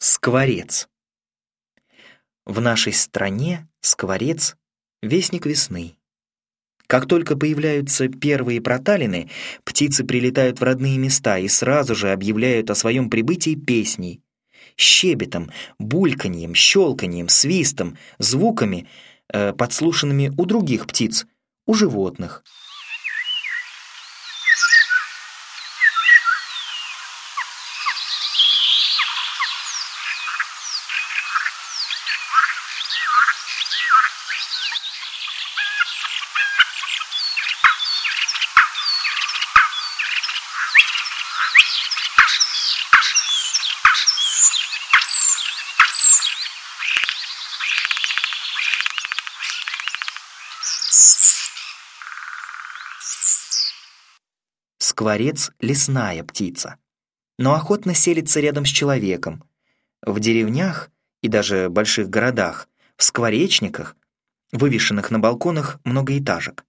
Скворец. В нашей стране скворец — вестник весны. Как только появляются первые проталины, птицы прилетают в родные места и сразу же объявляют о своем прибытии песней. Щебетом, бульканьем, щелканьем, свистом, звуками, э, подслушанными у других птиц, у животных — Скворец — лесная птица, но охотно селится рядом с человеком. В деревнях и даже больших городах, в скворечниках, вывешенных на балконах многоэтажек.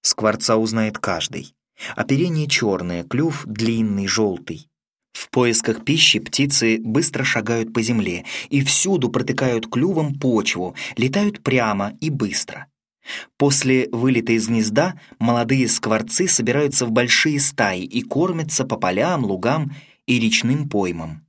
Скворца узнает каждый. Оперение черное, клюв длинный, желтый. В поисках пищи птицы быстро шагают по земле и всюду протыкают клювом почву, летают прямо и быстро. После вылета из гнезда молодые скворцы собираются в большие стаи и кормятся по полям, лугам и речным поймам.